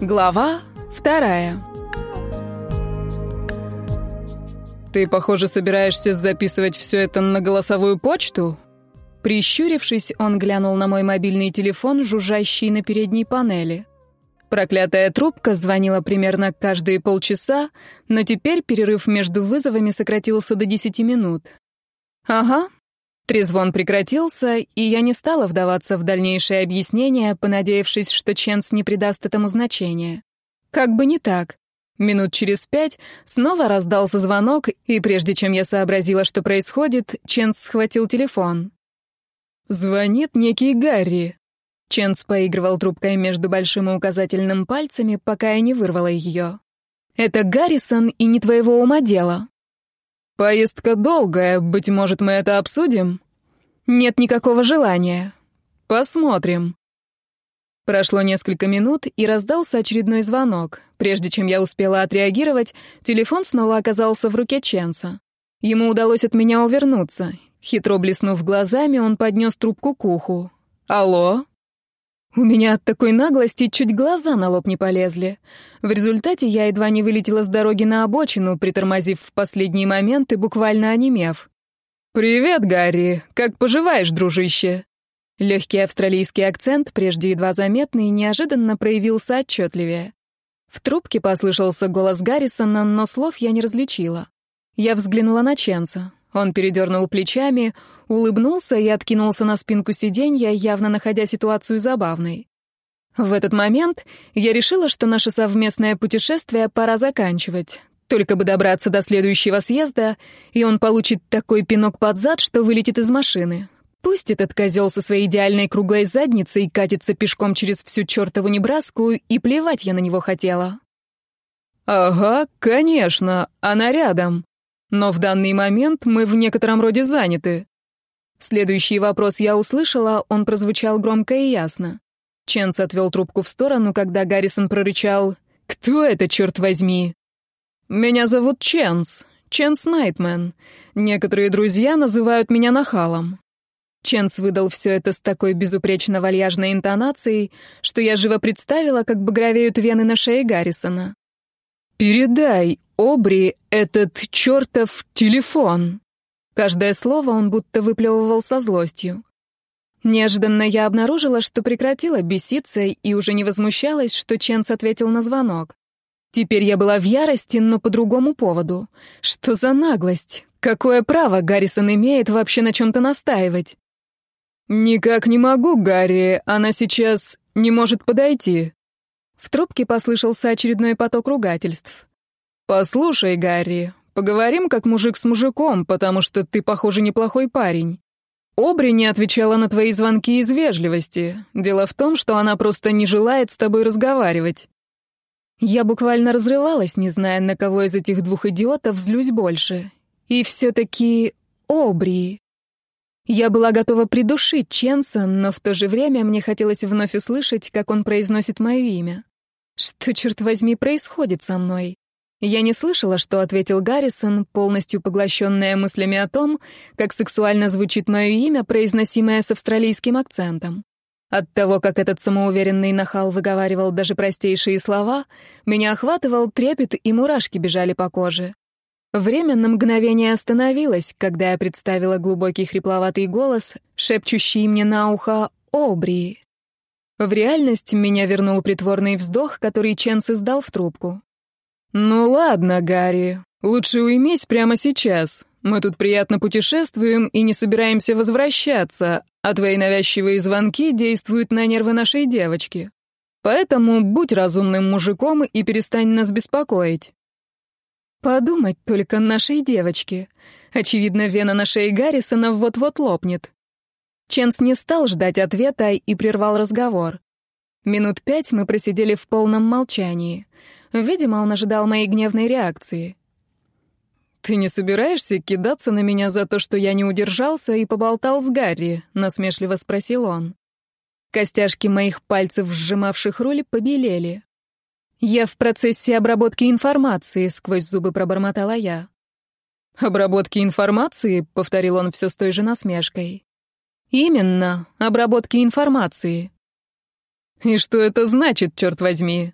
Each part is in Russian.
Глава вторая. «Ты, похоже, собираешься записывать все это на голосовую почту?» Прищурившись, он глянул на мой мобильный телефон, жужжащий на передней панели. Проклятая трубка звонила примерно каждые полчаса, но теперь перерыв между вызовами сократился до 10 минут. «Ага, Трезвон прекратился, и я не стала вдаваться в дальнейшие объяснения, понадеявшись, что Ченс не придаст этому значения. Как бы не так. Минут через пять снова раздался звонок, и прежде чем я сообразила, что происходит, Ченс схватил телефон. «Звонит некий Гарри». Ченс поигрывал трубкой между большим и указательным пальцами, пока я не вырвала ее. «Это Гаррисон и не твоего ума дело». «Поездка долгая, быть может, мы это обсудим?» «Нет никакого желания. Посмотрим». Прошло несколько минут, и раздался очередной звонок. Прежде чем я успела отреагировать, телефон снова оказался в руке Ченса. Ему удалось от меня увернуться. Хитро блеснув глазами, он поднес трубку к уху. «Алло?» У меня от такой наглости чуть глаза на лоб не полезли. В результате я едва не вылетела с дороги на обочину, притормозив в последний момент и буквально онемев. «Привет, Гарри! Как поживаешь, дружище?» Легкий австралийский акцент, прежде едва заметный, неожиданно проявился отчетливее. В трубке послышался голос Гаррисона, но слов я не различила. Я взглянула на Ченса. Он передернул плечами, улыбнулся и откинулся на спинку сиденья, явно находя ситуацию забавной. В этот момент я решила, что наше совместное путешествие пора заканчивать. Только бы добраться до следующего съезда, и он получит такой пинок под зад, что вылетит из машины. Пусть этот козел со своей идеальной круглой задницей катится пешком через всю чертову небраску, и плевать я на него хотела. «Ага, конечно, она рядом. Но в данный момент мы в некотором роде заняты», Следующий вопрос я услышала, он прозвучал громко и ясно. Ченс отвел трубку в сторону, когда Гаррисон прорычал «Кто это, черт возьми?» «Меня зовут Ченс. Ченс Найтмен. Некоторые друзья называют меня нахалом». Ченс выдал все это с такой безупречно вальяжной интонацией, что я живо представила, как бы багровеют вены на шее Гаррисона. «Передай, Обри, этот чертов телефон!» Каждое слово он будто выплевывал со злостью. Неожиданно я обнаружила, что прекратила беситься и уже не возмущалась, что Ченс ответил на звонок. Теперь я была в ярости, но по другому поводу. Что за наглость? Какое право Гаррисон имеет вообще на чем-то настаивать? «Никак не могу, Гарри, она сейчас не может подойти». В трубке послышался очередной поток ругательств. «Послушай, Гарри, Поговорим как мужик с мужиком, потому что ты, похоже, неплохой парень. Обри не отвечала на твои звонки из вежливости. Дело в том, что она просто не желает с тобой разговаривать. Я буквально разрывалась, не зная, на кого из этих двух идиотов злюсь больше. И все-таки Обри. Я была готова придушить Ченса, но в то же время мне хотелось вновь услышать, как он произносит мое имя. Что, черт возьми, происходит со мной? Я не слышала, что ответил Гаррисон, полностью поглощенная мыслями о том, как сексуально звучит мое имя, произносимое с австралийским акцентом. От того, как этот самоуверенный нахал выговаривал даже простейшие слова, меня охватывал трепет, и мурашки бежали по коже. Время на мгновение остановилось, когда я представила глубокий хрипловатый голос, шепчущий мне на ухо «Обри». В реальность меня вернул притворный вздох, который Ченс издал в трубку. «Ну ладно, Гарри, лучше уймись прямо сейчас. Мы тут приятно путешествуем и не собираемся возвращаться, а твои навязчивые звонки действуют на нервы нашей девочки. Поэтому будь разумным мужиком и перестань нас беспокоить». Подумать только нашей девочке. Очевидно, вена на шее Гаррисона вот-вот лопнет. Ченс не стал ждать ответа и прервал разговор. Минут пять мы просидели в полном молчании. Видимо, он ожидал моей гневной реакции. «Ты не собираешься кидаться на меня за то, что я не удержался и поболтал с Гарри?» — насмешливо спросил он. Костяшки моих пальцев, сжимавших руль, побелели. «Я в процессе обработки информации», — сквозь зубы пробормотала я. «Обработки информации?» — повторил он все с той же насмешкой. «Именно, обработки информации». «И что это значит, черт возьми?»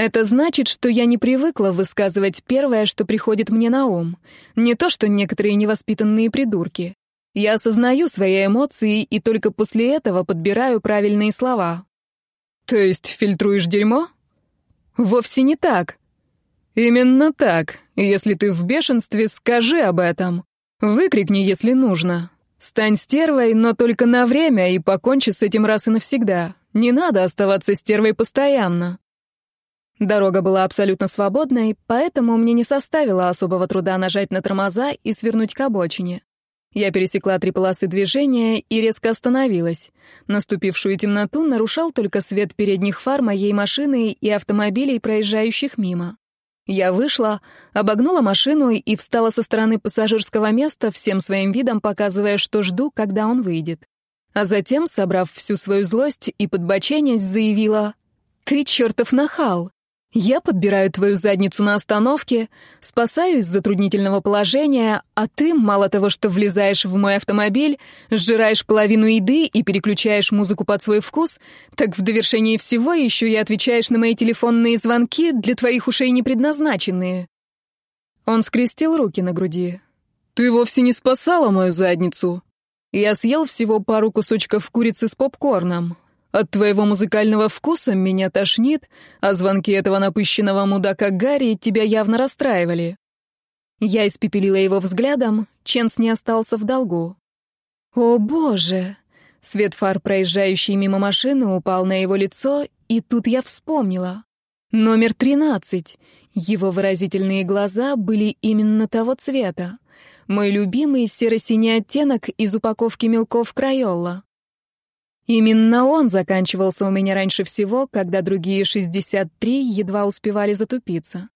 Это значит, что я не привыкла высказывать первое, что приходит мне на ум. Не то, что некоторые невоспитанные придурки. Я осознаю свои эмоции и только после этого подбираю правильные слова. То есть фильтруешь дерьмо? Вовсе не так. Именно так. Если ты в бешенстве, скажи об этом. Выкрикни, если нужно. Стань стервой, но только на время и покончи с этим раз и навсегда. Не надо оставаться стервой постоянно. Дорога была абсолютно свободной, поэтому мне не составило особого труда нажать на тормоза и свернуть к обочине. Я пересекла три полосы движения и резко остановилась. Наступившую темноту нарушал только свет передних фар моей машины и автомобилей, проезжающих мимо. Я вышла, обогнула машину и встала со стороны пассажирского места, всем своим видом показывая, что жду, когда он выйдет. А затем, собрав всю свою злость и подбоченясь, заявила «Ты чертов нахал!» Я подбираю твою задницу на остановке, спасаю из затруднительного положения, а ты, мало того, что влезаешь в мой автомобиль, сжираешь половину еды и переключаешь музыку под свой вкус, так в довершении всего еще и отвечаешь на мои телефонные звонки, для твоих ушей не предназначенные». Он скрестил руки на груди. «Ты вовсе не спасала мою задницу. Я съел всего пару кусочков курицы с попкорном, от твоего музыкального вкуса меня тошнит, а звонки этого напыщенного мудака Гарри тебя явно расстраивали». Я испепелила его взглядом, Ченс не остался в долгу. «О, боже!» Свет фар, проезжающий мимо машины, упал на его лицо, и тут я вспомнила. Номер 13. Его выразительные глаза были именно того цвета. Мой любимый серо-синий оттенок из упаковки мелков Крайолла. Именно он заканчивался у меня раньше всего, когда другие 63 едва успевали затупиться.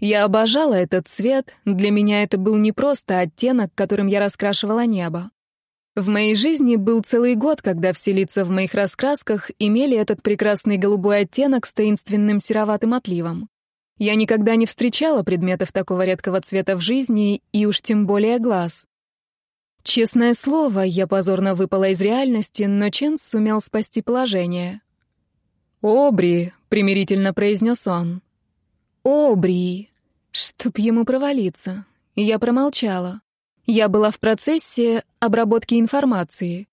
Я обожала этот цвет, для меня это был не просто оттенок, которым я раскрашивала небо. В моей жизни был целый год, когда все лица в моих раскрасках имели этот прекрасный голубой оттенок с таинственным сероватым отливом. Я никогда не встречала предметов такого редкого цвета в жизни, и уж тем более глаз. Честное слово, я позорно выпала из реальности, но Чен сумел спасти положение. «Обри!» — примирительно произнес он. «Обри!» Чтоб ему провалиться. Я промолчала. Я была в процессе обработки информации.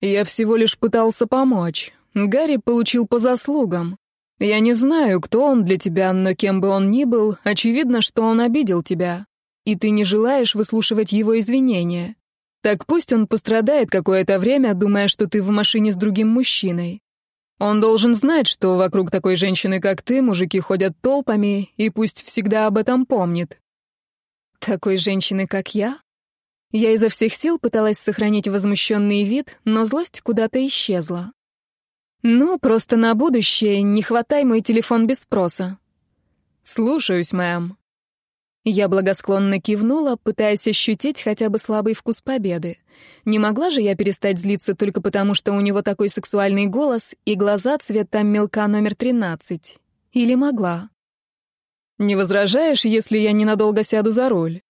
Я всего лишь пытался помочь. Гарри получил по заслугам. Я не знаю, кто он для тебя, но кем бы он ни был, очевидно, что он обидел тебя. И ты не желаешь выслушивать его извинения. Так пусть он пострадает какое-то время, думая, что ты в машине с другим мужчиной. Он должен знать, что вокруг такой женщины, как ты, мужики ходят толпами, и пусть всегда об этом помнит. Такой женщины, как я? Я изо всех сил пыталась сохранить возмущенный вид, но злость куда-то исчезла. Ну, просто на будущее не хватай мой телефон без спроса. Слушаюсь, мэм. Я благосклонно кивнула, пытаясь ощутить хотя бы слабый вкус победы. Не могла же я перестать злиться только потому, что у него такой сексуальный голос и глаза цвета мелка номер 13. Или могла? «Не возражаешь, если я ненадолго сяду за руль?»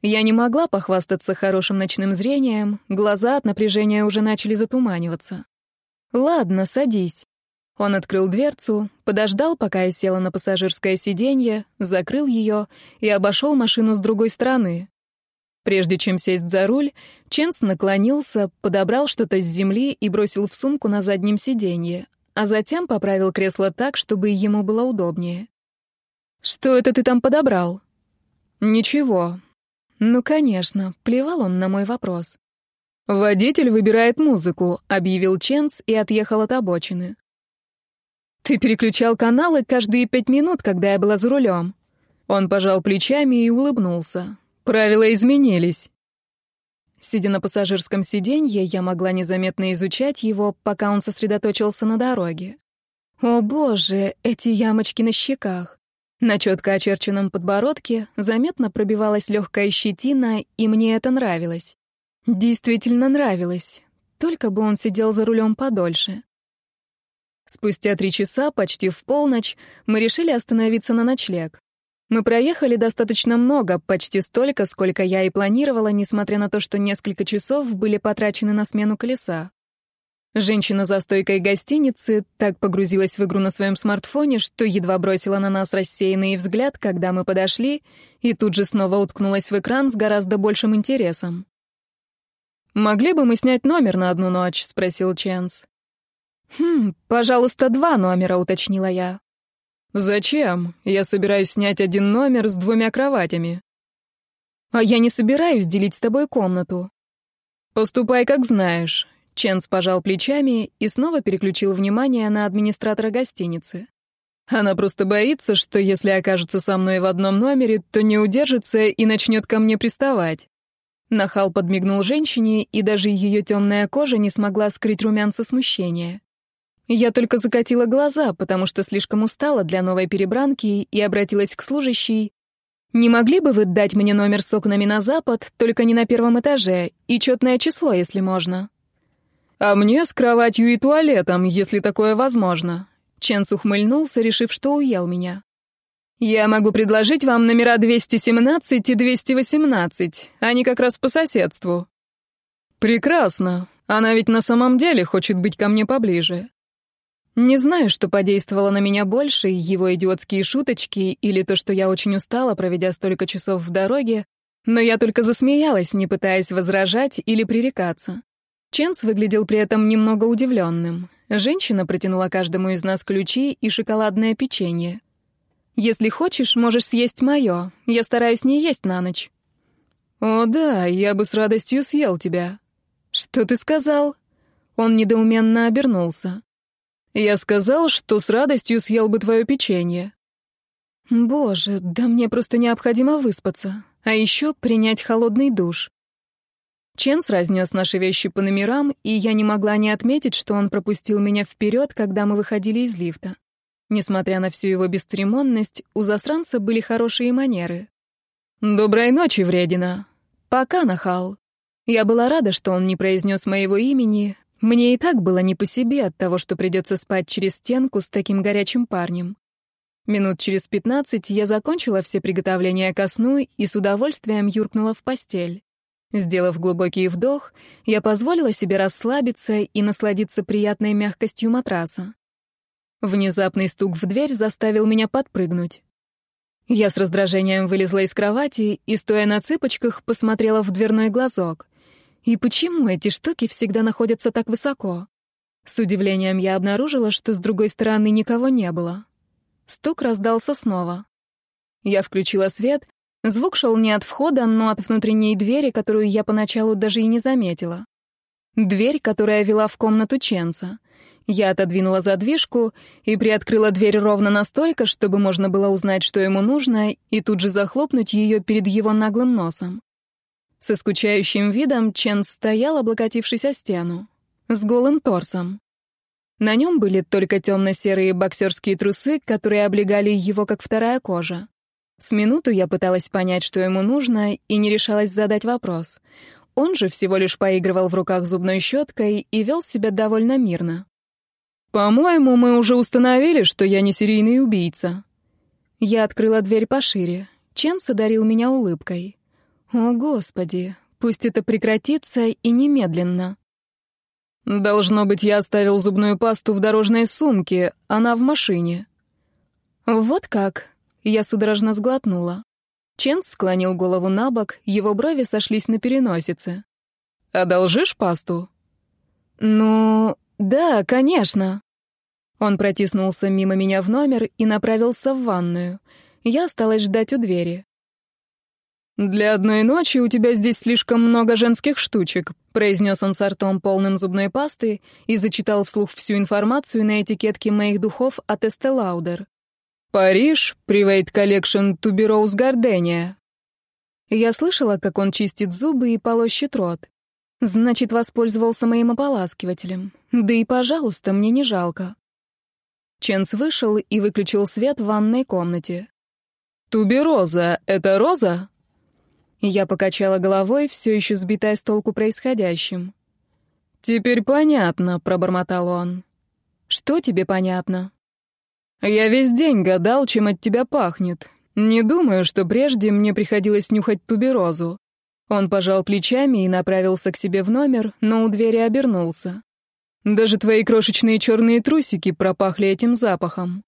Я не могла похвастаться хорошим ночным зрением, глаза от напряжения уже начали затуманиваться. «Ладно, садись». Он открыл дверцу, подождал, пока я села на пассажирское сиденье, закрыл ее и обошел машину с другой стороны. Прежде чем сесть за руль, Ченс наклонился, подобрал что-то с земли и бросил в сумку на заднем сиденье, а затем поправил кресло так, чтобы ему было удобнее. «Что это ты там подобрал?» «Ничего». «Ну, конечно, плевал он на мой вопрос». «Водитель выбирает музыку», — объявил Ченс и отъехал от обочины. Ты переключал каналы каждые пять минут, когда я была за рулем. Он пожал плечами и улыбнулся. Правила изменились. Сидя на пассажирском сиденье, я могла незаметно изучать его, пока он сосредоточился на дороге. О боже, эти ямочки на щеках. На четко очерченном подбородке заметно пробивалась легкая щетина, и мне это нравилось. Действительно нравилось. Только бы он сидел за рулем подольше. Спустя три часа, почти в полночь, мы решили остановиться на ночлег. Мы проехали достаточно много, почти столько, сколько я и планировала, несмотря на то, что несколько часов были потрачены на смену колеса. Женщина за стойкой гостиницы так погрузилась в игру на своем смартфоне, что едва бросила на нас рассеянный взгляд, когда мы подошли, и тут же снова уткнулась в экран с гораздо большим интересом. «Могли бы мы снять номер на одну ночь?» — спросил Ченс. «Хм, пожалуйста, два номера», — уточнила я. «Зачем? Я собираюсь снять один номер с двумя кроватями». «А я не собираюсь делить с тобой комнату». «Поступай, как знаешь». Ченс пожал плечами и снова переключил внимание на администратора гостиницы. Она просто боится, что если окажется со мной в одном номере, то не удержится и начнет ко мне приставать. Нахал подмигнул женщине, и даже ее темная кожа не смогла скрыть румянца смущения. Я только закатила глаза, потому что слишком устала для новой перебранки и обратилась к служащей. «Не могли бы вы дать мне номер с окнами на запад, только не на первом этаже, и четное число, если можно?» «А мне с кроватью и туалетом, если такое возможно». Ченс ухмыльнулся, решив, что уел меня. «Я могу предложить вам номера 217 и 218. Они как раз по соседству». «Прекрасно. Она ведь на самом деле хочет быть ко мне поближе». Не знаю, что подействовало на меня больше, его идиотские шуточки или то, что я очень устала, проведя столько часов в дороге, но я только засмеялась, не пытаясь возражать или пререкаться. Ченс выглядел при этом немного удивленным. Женщина протянула каждому из нас ключи и шоколадное печенье. «Если хочешь, можешь съесть мое. Я стараюсь не есть на ночь». «О да, я бы с радостью съел тебя». «Что ты сказал?» Он недоуменно обернулся. Я сказал, что с радостью съел бы твое печенье. Боже, да мне просто необходимо выспаться, а еще принять холодный душ. Ченс разнес наши вещи по номерам, и я не могла не отметить, что он пропустил меня вперед, когда мы выходили из лифта. Несмотря на всю его бесцеремонность, у засранца были хорошие манеры. «Доброй ночи, вредина!» «Пока, нахал!» Я была рада, что он не произнес моего имени, мне и так было не по себе от того, что придется спать через стенку с таким горячим парнем. Минут через пятнадцать я закончила все приготовления ко сну и с удовольствием юркнула в постель. Сделав глубокий вдох, я позволила себе расслабиться и насладиться приятной мягкостью матраса. Внезапный стук в дверь заставил меня подпрыгнуть. Я с раздражением вылезла из кровати и, стоя на цыпочках, посмотрела в дверной глазок. И почему эти штуки всегда находятся так высоко? С удивлением я обнаружила, что с другой стороны никого не было. Стук раздался снова. Я включила свет. Звук шел не от входа, но от внутренней двери, которую я поначалу даже и не заметила. Дверь, которая вела в комнату Ченса. Я отодвинула задвижку и приоткрыла дверь ровно настолько, чтобы можно было узнать, что ему нужно, и тут же захлопнуть ее перед его наглым носом. С искучающим видом Чен стоял, облокотившись о стену, с голым торсом. На нем были только темно-серые боксерские трусы, которые облегали его как вторая кожа. С минуту я пыталась понять, что ему нужно, и не решалась задать вопрос. Он же всего лишь поигрывал в руках зубной щеткой и вел себя довольно мирно. «По-моему, мы уже установили, что я не серийный убийца». Я открыла дверь пошире. Ченс одарил меня улыбкой. О, Господи, пусть это прекратится и немедленно. Должно быть, я оставил зубную пасту в дорожной сумке, она в машине. Вот как? Я судорожно сглотнула. Ченс склонил голову на бок, его брови сошлись на переносице. «Одолжишь пасту?» «Ну, да, конечно». Он протиснулся мимо меня в номер и направился в ванную. Я осталась ждать у двери. «Для одной ночи у тебя здесь слишком много женских штучек», — произнес он с артом полным зубной пасты и зачитал вслух всю информацию на этикетке моих духов от Estee Lauder. «Париж, Private Collection to Gardenia». Я слышала, как он чистит зубы и полощет рот. Значит, воспользовался моим ополаскивателем. Да и, пожалуйста, мне не жалко. Ченс вышел и выключил свет в ванной комнате. Тубероза — это Роза?» Я покачала головой, все еще сбитая с толку происходящим. «Теперь понятно», — пробормотал он. «Что тебе понятно?» «Я весь день гадал, чем от тебя пахнет. Не думаю, что прежде мне приходилось нюхать туберозу». Он пожал плечами и направился к себе в номер, но у двери обернулся. «Даже твои крошечные черные трусики пропахли этим запахом».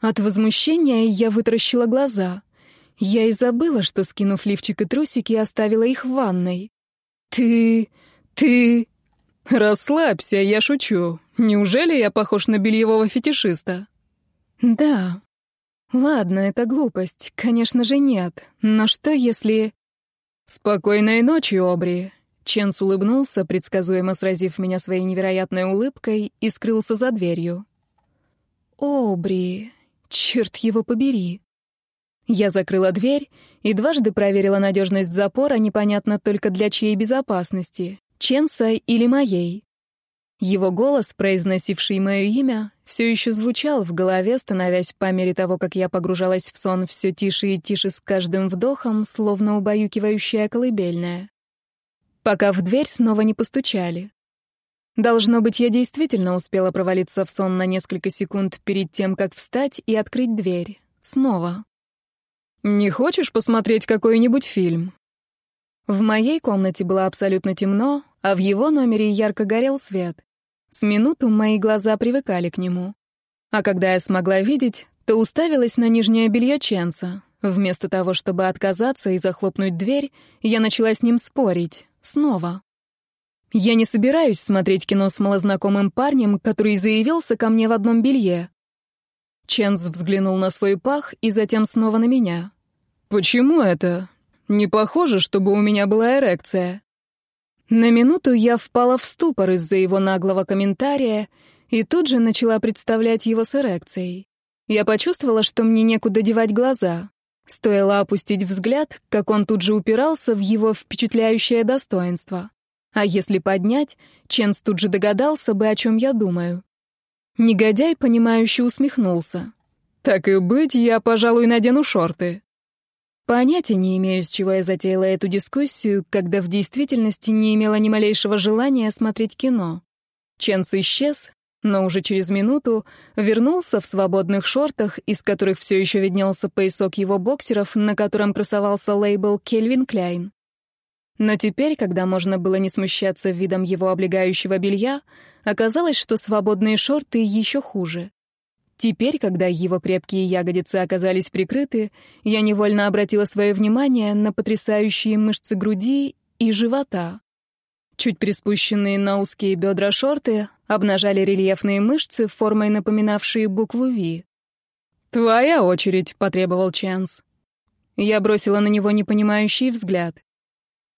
От возмущения я вытращила глаза. Я и забыла, что, скинув лифчик и трусики, оставила их в ванной. «Ты... ты...» «Расслабься, я шучу. Неужели я похож на бельевого фетишиста?» «Да. Ладно, это глупость. Конечно же, нет. Но что, если...» «Спокойной ночи, Обри!» Ченс улыбнулся, предсказуемо сразив меня своей невероятной улыбкой, и скрылся за дверью. «Обри... Черт его побери!» Я закрыла дверь и дважды проверила надежность запора, непонятно только для чьей безопасности, Ченса или моей. Его голос, произносивший мое имя, все еще звучал в голове, становясь по мере того, как я погружалась в сон все тише и тише с каждым вдохом, словно убаюкивающая колыбельная. Пока в дверь снова не постучали. Должно быть, я действительно успела провалиться в сон на несколько секунд перед тем, как встать и открыть дверь. Снова. «Не хочешь посмотреть какой-нибудь фильм?» В моей комнате было абсолютно темно, а в его номере ярко горел свет. С минуту мои глаза привыкали к нему. А когда я смогла видеть, то уставилась на нижнее белье Ченса. Вместо того, чтобы отказаться и захлопнуть дверь, я начала с ним спорить. Снова. Я не собираюсь смотреть кино с малознакомым парнем, который заявился ко мне в одном белье. Ченс взглянул на свой пах и затем снова на меня. «Почему это? Не похоже, чтобы у меня была эрекция». На минуту я впала в ступор из-за его наглого комментария и тут же начала представлять его с эрекцией. Я почувствовала, что мне некуда девать глаза. Стоило опустить взгляд, как он тут же упирался в его впечатляющее достоинство. А если поднять, Ченс тут же догадался бы, о чем я думаю. Негодяй, понимающий, усмехнулся. «Так и быть, я, пожалуй, надену шорты». Понятия не имею, с чего я затеяла эту дискуссию, когда в действительности не имела ни малейшего желания смотреть кино. Ченс исчез, но уже через минуту вернулся в свободных шортах, из которых все еще виднелся поясок его боксеров, на котором красовался лейбл «Кельвин Кляйн». Но теперь, когда можно было не смущаться видом его облегающего белья, оказалось, что свободные шорты еще хуже. Теперь, когда его крепкие ягодицы оказались прикрыты, я невольно обратила свое внимание на потрясающие мышцы груди и живота. Чуть приспущенные на узкие бедра шорты обнажали рельефные мышцы, формой напоминавшие букву «Ви». «Твоя очередь», — потребовал Ченс. Я бросила на него непонимающий взгляд.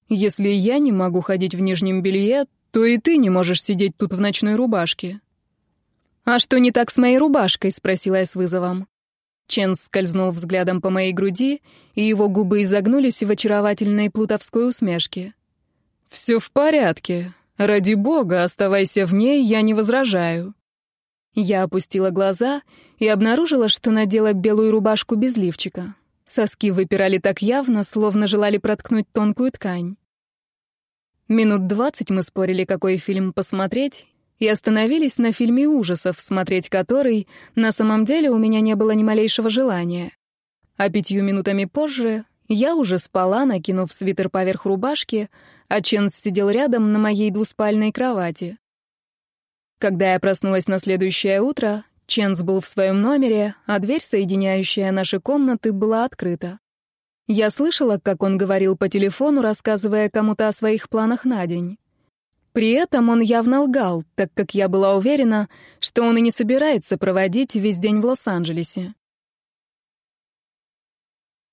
Если я не могу ходить в нижнем белье, то и ты не можешь сидеть тут в ночной рубашке». «А что не так с моей рубашкой?» — спросила я с вызовом. Чен скользнул взглядом по моей груди, и его губы изогнулись в очаровательной плутовской усмешке. «Все в порядке. Ради бога, оставайся в ней, я не возражаю». Я опустила глаза и обнаружила, что надела белую рубашку без лифчика. Соски выпирали так явно, словно желали проткнуть тонкую ткань. Минут двадцать мы спорили, какой фильм посмотреть, и остановились на фильме ужасов, смотреть который на самом деле у меня не было ни малейшего желания. А пятью минутами позже я уже спала, накинув свитер поверх рубашки, а Ченс сидел рядом на моей двуспальной кровати. Когда я проснулась на следующее утро, Ченс был в своем номере, а дверь, соединяющая наши комнаты, была открыта. Я слышала, как он говорил по телефону, рассказывая кому-то о своих планах на день. При этом он явно лгал, так как я была уверена, что он и не собирается проводить весь день в Лос-Анджелесе.